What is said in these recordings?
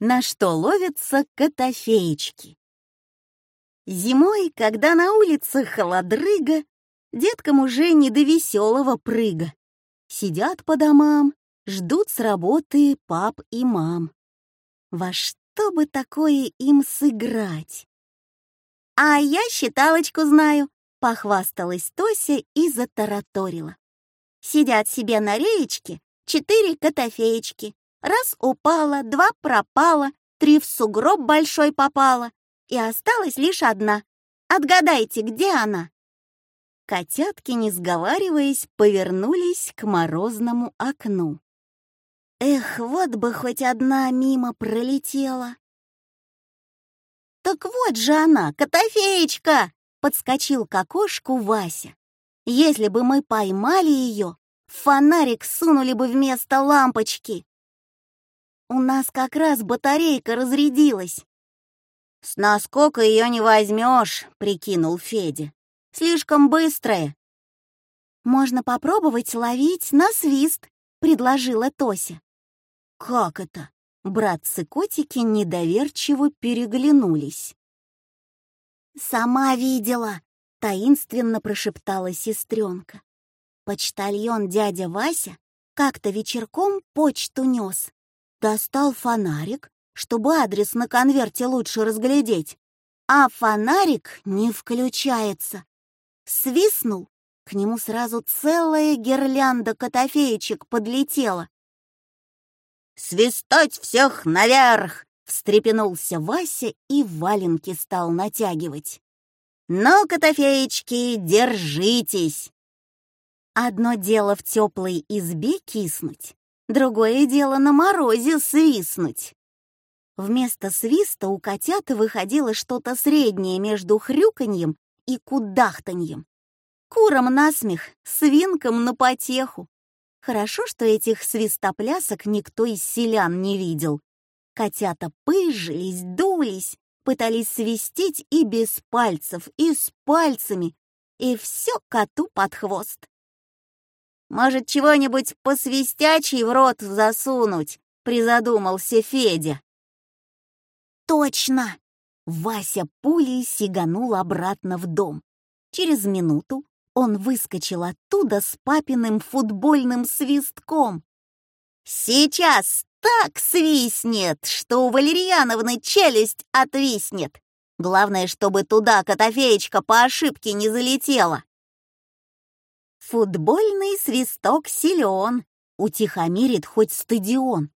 На что ловятся котофеечки. Зимой, когда на улице холодрыга, деткам уже не до веселого прыга. Сидят по домам, ждут с работы пап и мам. Во что бы такое им сыграть? «А я считалочку знаю», — похвасталась Тося и затараторила. Сидят себе на реечке четыре котофеечки. Раз упала, два пропала, три в сугроб большой попала, и осталась лишь одна. Отгадайте, где она?» Котятки, не сговариваясь, повернулись к морозному окну. Эх, вот бы хоть одна мимо пролетела. «Так вот же она, Котофеечка!» — подскочил к окошку Вася. «Если бы мы поймали ее, фонарик сунули бы вместо лампочки. У нас как раз батарейка разрядилась». «С наскока ее не возьмешь», — прикинул Федя. «Слишком быстрая». «Можно попробовать ловить на свист», — предложила Тося. «Как это?» Братцы-котики недоверчиво переглянулись. «Сама видела!» — таинственно прошептала сестренка. Почтальон дядя Вася как-то вечерком почту нес. Достал фонарик, чтобы адрес на конверте лучше разглядеть. А фонарик не включается. Свистнул, к нему сразу целая гирлянда котофеечек подлетела. «Свистать всех наверх!» — встрепенулся Вася и валенки стал натягивать. «Ну, котофеечки, держитесь!» Одно дело в теплой избе киснуть, другое дело на морозе свистнуть. Вместо свиста у котят выходило что-то среднее между хрюканьем и кудахтаньем. Курам насмех, свинкам на потеху. Хорошо, что этих свистоплясок никто из селян не видел. Котята пыжились, дулись, пытались свистеть и без пальцев, и с пальцами, и все коту под хвост. «Может, чего-нибудь посвистячий в рот засунуть?» — призадумался Федя. «Точно!» Вася пулей сиганул обратно в дом. Через минуту он выскочил оттуда с папиным футбольным свистком. «Сейчас так свистнет, что у Валерьяновны челюсть отвиснет. Главное, чтобы туда Котофеечка по ошибке не залетела». Футбольный свисток силен, утихомирит хоть стадион.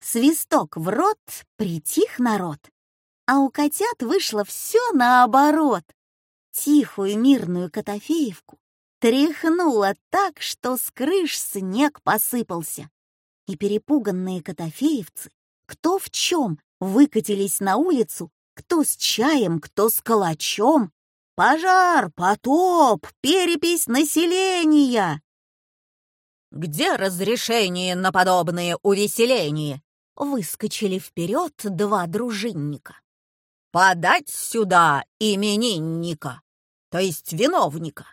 Свисток в рот, притих народ. А у котят вышло все наоборот. Тихую мирную Котофеевку Тряхнуло так, что с крыш снег посыпался. И перепуганные котофеевцы, кто в чем, выкатились на улицу, кто с чаем, кто с калачом. Пожар, потоп, перепись населения. «Где разрешение на подобные увеселения?» Выскочили вперед два дружинника. «Подать сюда именинника, то есть виновника!»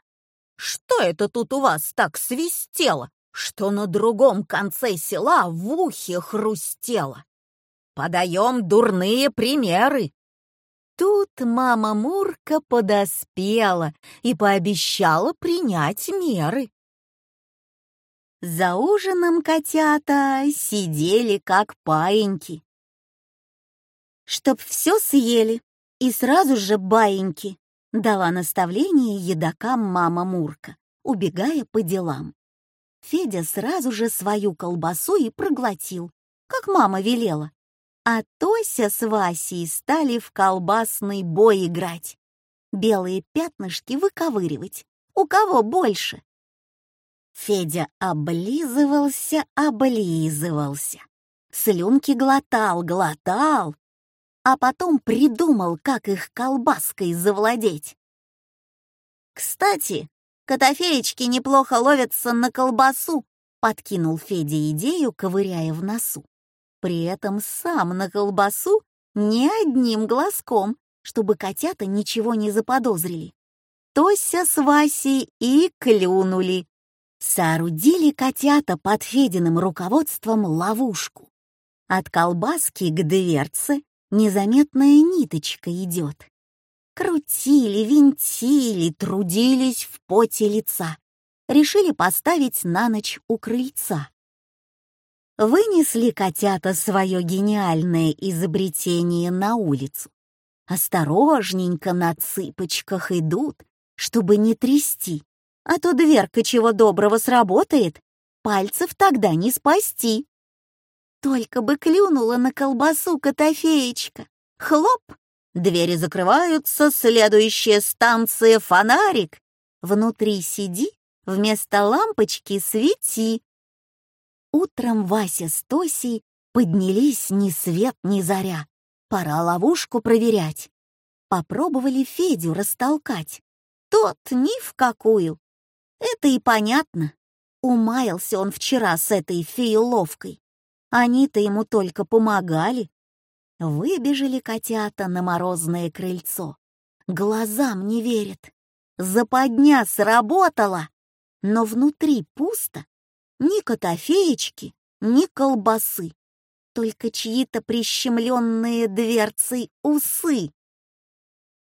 Что это тут у вас так свистело, что на другом конце села в ухе хрустело? Подаем дурные примеры. Тут мама Мурка подоспела и пообещала принять меры. За ужином котята сидели как паиньки. Чтоб все съели и сразу же баиньки, дала наставление едокам мама Мурка, убегая по делам. Федя сразу же свою колбасу и проглотил, как мама велела. А Тося с Васей стали в колбасный бой играть. Белые пятнышки выковыривать. У кого больше? Федя облизывался, облизывался. Слюнки глотал, глотал, а потом придумал, как их колбаской завладеть. «Кстати, котофеечки неплохо ловятся на колбасу», — подкинул Федя идею, ковыряя в носу. При этом сам на колбасу ни одним глазком, чтобы котята ничего не заподозрили. Тося с Васей и клюнули. Соорудили котята под Фединым руководством ловушку. От колбаски к дверце незаметная ниточка идет. Крутили, винтили, трудились в поте лица. Решили поставить на ночь у крыльца. Вынесли котята свое гениальное изобретение на улицу. Осторожненько на цыпочках идут, чтобы не трясти, а то дверка чего доброго сработает, пальцев тогда не спасти. Только бы клюнула на колбасу Котофеечка. Хлоп! Двери закрываются, следующая станция — фонарик. Внутри сиди, вместо лампочки свети. Утром Вася с Тосей поднялись ни свет, ни заря. Пора ловушку проверять. Попробовали Федю растолкать. Тот ни в какую. Это и понятно. Умаялся он вчера с этой фееловкой. Они-то ему только помогали. Выбежали котята на морозное крыльцо. Глазам не верят. Западня сработала, но внутри пусто. Ни котофеечки, ни колбасы. Только чьи-то прищемленные дверцы усы.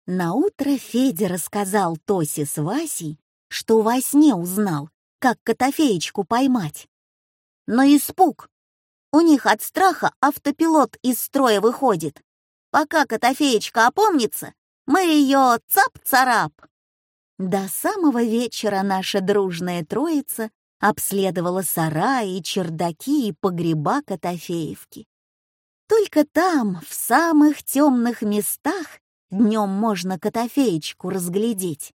Наутро Федя рассказал Тосе с Васей, что во сне узнал, как котофеечку поймать. Но испуг у них от страха автопилот из строя выходит. Пока Котофеечка опомнится, мы ее цап-царап. До самого вечера наша дружная троица обследовала сараи, чердаки и погреба Котофеевки. Только там, в самых темных местах, днем можно Котофеечку разглядеть.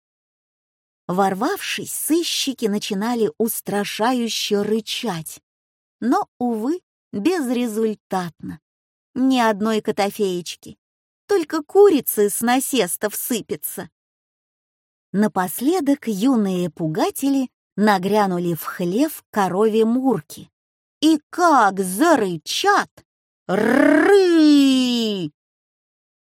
Ворвавшись, сыщики начинали устрашающе рычать. Но, увы, безрезультатно. Ни одной котофеечки, только курицы с насестов сыпятся. Напоследок юные пугатели нагрянули в хлев корове Мурки. И как зарычат! Ры!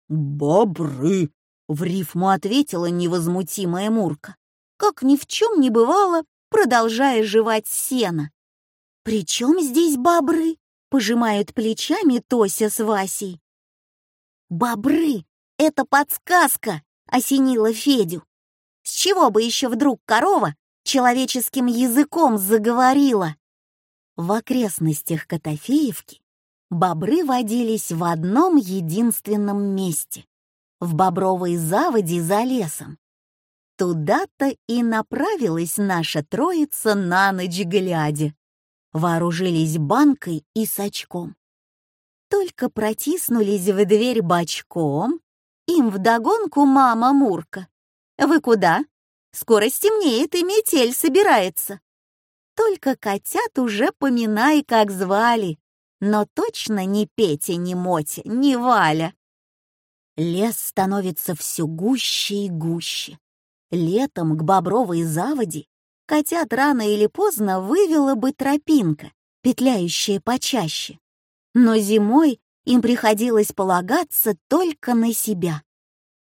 «Бобры!» — в рифму ответила невозмутимая Мурка, как ни в чем не бывало, продолжая жевать сено. «При чем здесь бобры?» Пожимают плечами Тося с Васей. «Бобры! Это подсказка!» — осенила Федю. «С чего бы еще вдруг корова человеческим языком заговорила?» В окрестностях Котофеевки бобры водились в одном единственном месте — в бобровой заводе за лесом. Туда-то и направилась наша троица на ночь глядя вооружились банкой и сачком. Только протиснулись в дверь бочком, им вдогонку мама Мурка. «Вы куда? Скоро стемнеет, и метель собирается». Только котят уже поминай, как звали, но точно не Петя, не Мотя, не Валя. Лес становится все гуще и гуще. Летом к Бобровой заводе котят рано или поздно вывела бы тропинка, петляющая почаще. Но зимой им приходилось полагаться только на себя.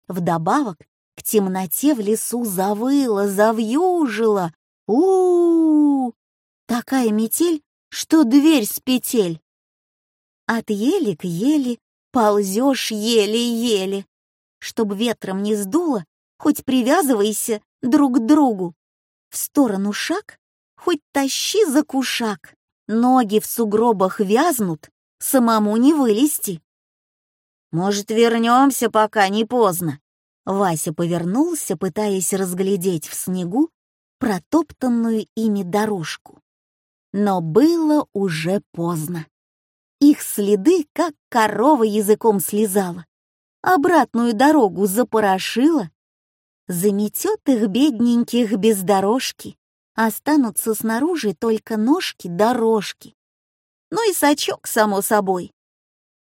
Вдобавок к темноте в лесу завыла, завьюжила. у у, -у! Такая метель, что дверь с петель. От ели к ели ползешь еле-еле. Чтоб ветром не сдуло, хоть привязывайся друг к другу. В сторону шаг, хоть тащи за кушак, ноги в сугробах вязнут, самому не вылезти. Может, вернемся, пока не поздно. Вася повернулся, пытаясь разглядеть в снегу протоптанную ими дорожку. Но было уже поздно. Их следы, как корова языком слезала. Обратную дорогу запорошила, заметет их бедненьких без дорожки, останутся снаружи только ножки дорожки. Ну и сачок, само собой.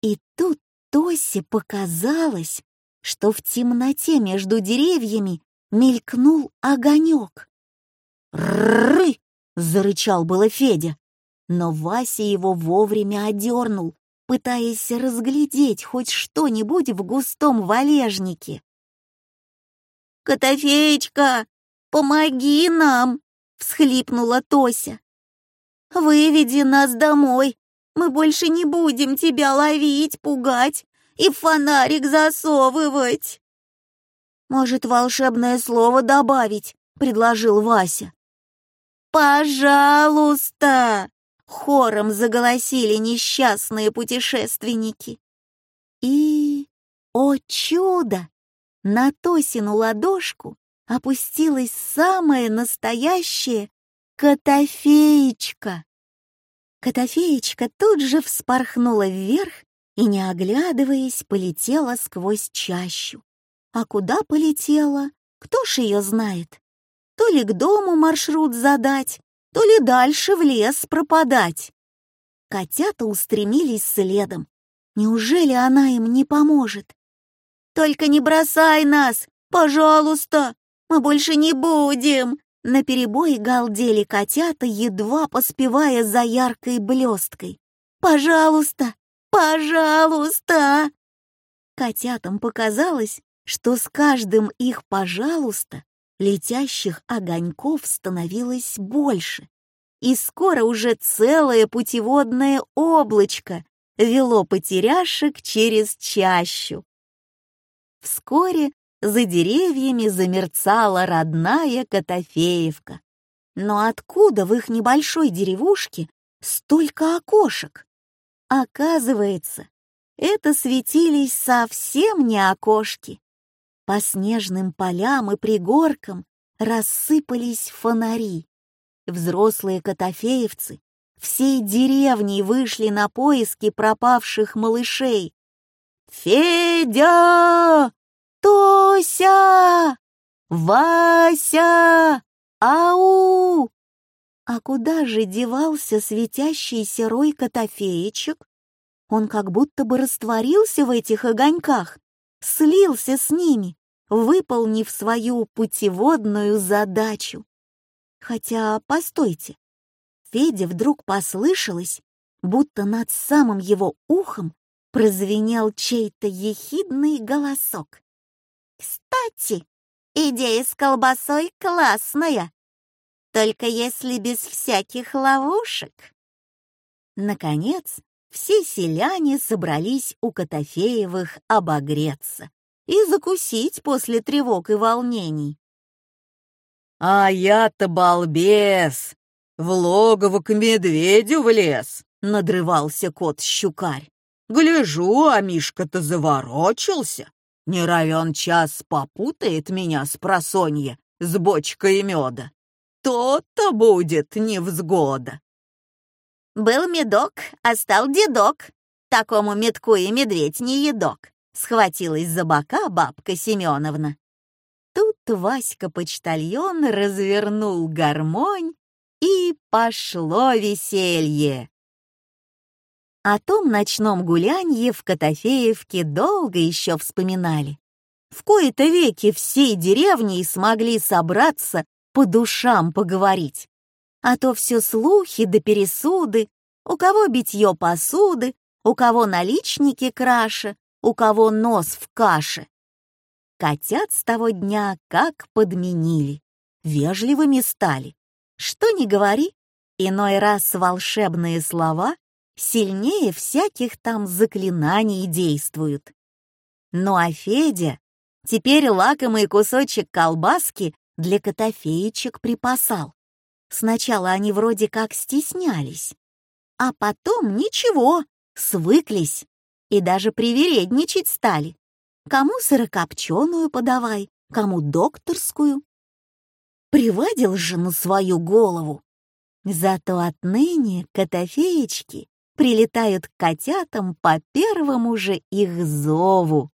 И тут Тосе показалось, что в темноте между деревьями мелькнул огонек. «Рррры!» — зарычал было Федя, но Вася его вовремя одернул, пытаясь разглядеть хоть что-нибудь в густом валежнике. «Котофеечка, помоги нам!» — всхлипнула Тося. «Выведи нас домой, Мы больше не будем тебя ловить, пугать и фонарик засовывать. Может, волшебное слово добавить, предложил Вася. Пожалуйста! Хором заголосили несчастные путешественники. И, о чудо! На Тосину ладошку опустилась самая настоящая котофеечка. Котофеечка тут же вспорхнула вверх и, не оглядываясь, полетела сквозь чащу. А куда полетела, кто ж ее знает? То ли к дому маршрут задать, то ли дальше в лес пропадать. Котята устремились следом. Неужели она им не поможет? «Только не бросай нас, пожалуйста! Мы больше не будем!» На перебой галдели котята, едва поспевая за яркой блесткой. «Пожалуйста! Пожалуйста!» Котятам показалось, что с каждым их «пожалуйста» летящих огоньков становилось больше, и скоро уже целое путеводное облачко вело потеряшек через чащу. Вскоре за деревьями замерцала родная Котофеевка. Но откуда в их небольшой деревушке столько окошек? Оказывается, это светились совсем не окошки. По снежным полям и пригоркам рассыпались фонари. Взрослые котофеевцы всей деревней вышли на поиски пропавших малышей. «Федя! Тося! Вася! Ау!» А куда же девался светящийся рой котофеечек? Он как будто бы растворился в этих огоньках, слился с ними, выполнив свою путеводную задачу. Хотя, постойте, Феде вдруг послышалось, будто над самым его ухом прозвенел чей-то ехидный голосок. «Кстати, идея с колбасой классная, только если без всяких ловушек». Наконец, все селяне собрались у Котофеевых обогреться и закусить после тревог и волнений. «А я-то балбес! В логово к медведю влез!» — надрывался кот-щукарь. Гляжу, а Мишка-то заворочился. Не равен час попутает меня с просонья с бочкой меда. То-то будет невзгода. Был медок, а стал дедок. Такому медку и медведь не едок. Схватилась за бока бабка Семеновна. Тут Васька-почтальон развернул гармонь, и пошло веселье. О том ночном гулянье в Котофеевке долго еще вспоминали. В кои-то веки всей деревней смогли собраться по душам поговорить. А то все слухи да пересуды, у кого битье посуды, у кого наличники краше, у кого нос в каше. Котят с того дня как подменили, вежливыми стали. Что ни говори, иной раз волшебные слова сильнее всяких там заклинаний действуют. Ну а Федя теперь лакомый кусочек колбаски для котофеечек припасал. Сначала они вроде как стеснялись, а потом ничего, свыклись и даже привередничать стали. Кому сырокопченую подавай, кому докторскую. Привадил же на свою голову. Зато отныне котофеечки прилетают к котятам по первому же их зову.